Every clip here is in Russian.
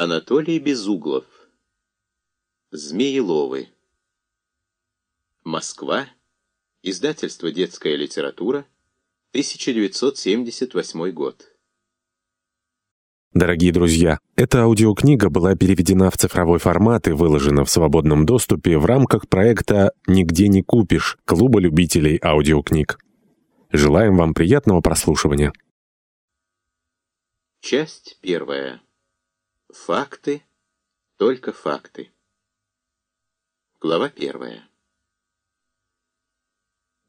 Анатолий Безуглов. Змееловы. Москва. Издательство «Детская литература», 1978 год. Дорогие друзья, эта аудиокнига была переведена в цифровой формат и выложена в свободном доступе в рамках проекта «Нигде не купишь» Клуба любителей аудиокниг. Желаем вам приятного прослушивания. Часть первая. Факты, только факты. Глава первая.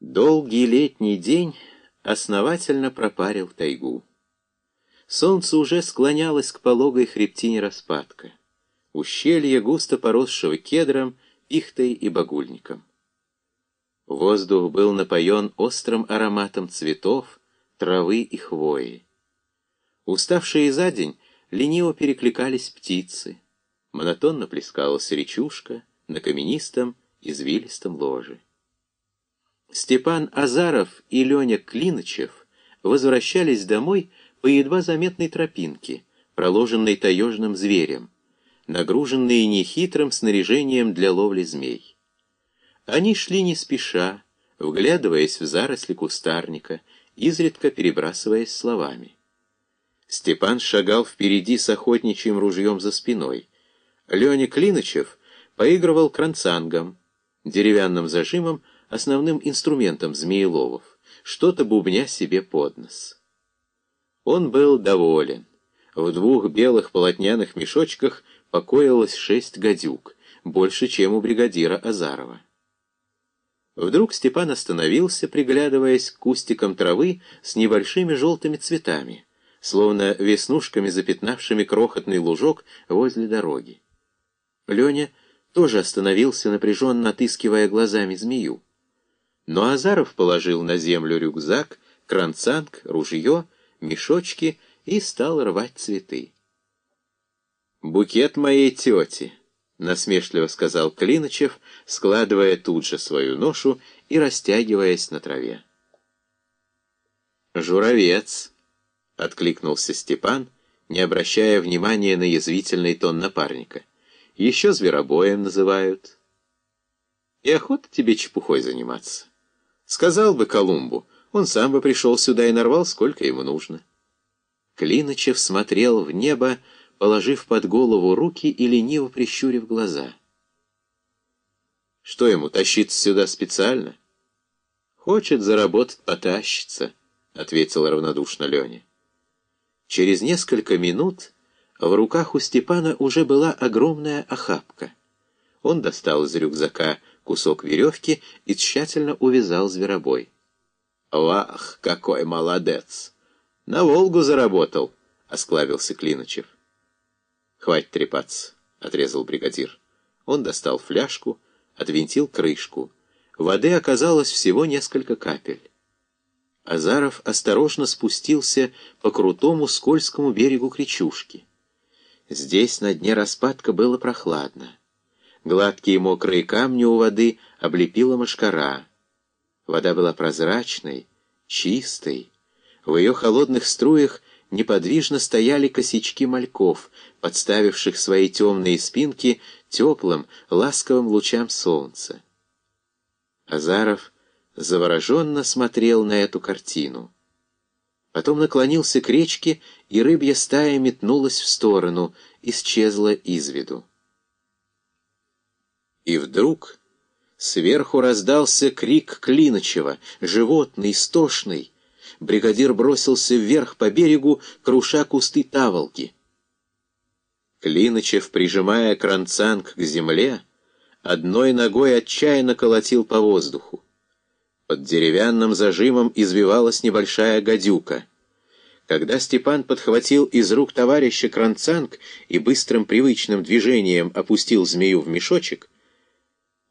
Долгий летний день основательно пропарил тайгу. Солнце уже склонялось к пологой хребтине распадка. Ущелье, густо поросшего кедром, пихтой и багульником. Воздух был напоен острым ароматом цветов, травы и хвои. Уставшие за день, лениво перекликались птицы, монотонно плескалась речушка на каменистом, извилистом ложе. Степан Азаров и Леня Клиночев возвращались домой по едва заметной тропинке, проложенной таежным зверем, нагруженные нехитрым снаряжением для ловли змей. Они шли не спеша, вглядываясь в заросли кустарника, изредка перебрасываясь словами. Степан шагал впереди с охотничьим ружьем за спиной. Леня Клиночев поигрывал кранцангом, деревянным зажимом, основным инструментом змееловов, что-то бубня себе под нос. Он был доволен. В двух белых полотняных мешочках покоилось шесть гадюк, больше, чем у бригадира Азарова. Вдруг Степан остановился, приглядываясь к кустикам травы с небольшими желтыми цветами — словно веснушками запятнавшими крохотный лужок возле дороги. Леня тоже остановился, напряженно отыскивая глазами змею. Но Азаров положил на землю рюкзак, кранцанг, ружье, мешочки и стал рвать цветы. «Букет моей тети», — насмешливо сказал Клиночев, складывая тут же свою ношу и растягиваясь на траве. «Журавец», — откликнулся Степан, не обращая внимания на язвительный тон напарника. «Еще зверобоем называют». «И охота тебе чепухой заниматься. Сказал бы Колумбу, он сам бы пришел сюда и нарвал, сколько ему нужно». Клиночев смотрел в небо, положив под голову руки и лениво прищурив глаза. «Что ему, тащиться сюда специально?» «Хочет заработать, потащится», — ответил равнодушно Леня. Через несколько минут в руках у Степана уже была огромная охапка. Он достал из рюкзака кусок веревки и тщательно увязал зверобой. «Вах, какой молодец! На Волгу заработал!» — осклавился Клиночев. «Хватит трепаться!» — отрезал бригадир. Он достал фляжку, отвинтил крышку. Воды оказалось всего несколько капель. Азаров осторожно спустился по крутому скользкому берегу Кричушки. Здесь на дне распадка было прохладно. Гладкие мокрые камни у воды облепила мошкара. Вода была прозрачной, чистой. В ее холодных струях неподвижно стояли косячки мальков, подставивших свои темные спинки теплым, ласковым лучам солнца. Азаров завороженно смотрел на эту картину. Потом наклонился к речке, и рыбья стая метнулась в сторону, исчезла из виду. И вдруг сверху раздался крик Клиночева, животный, истошный. Бригадир бросился вверх по берегу, круша кусты таволги. Клиночев, прижимая кранцанг к земле, одной ногой отчаянно колотил по воздуху. Под деревянным зажимом извивалась небольшая гадюка. Когда Степан подхватил из рук товарища кранцанг и быстрым привычным движением опустил змею в мешочек,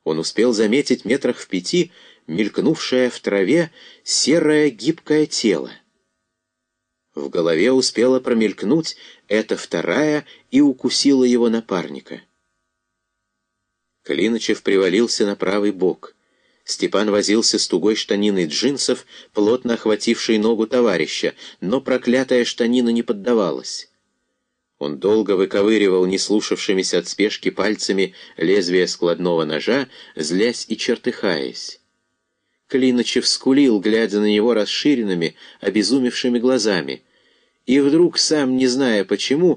он успел заметить метрах в пяти мелькнувшее в траве серое гибкое тело. В голове успела промелькнуть эта вторая и укусила его напарника. Клиночев привалился на правый бок — Степан возился с тугой штаниной джинсов, плотно охватившей ногу товарища, но проклятая штанина не поддавалась. Он долго выковыривал не слушавшимися от спешки пальцами лезвие складного ножа, злясь и чертыхаясь. Клиночев скулил, глядя на него расширенными, обезумевшими глазами. И вдруг, сам не зная почему,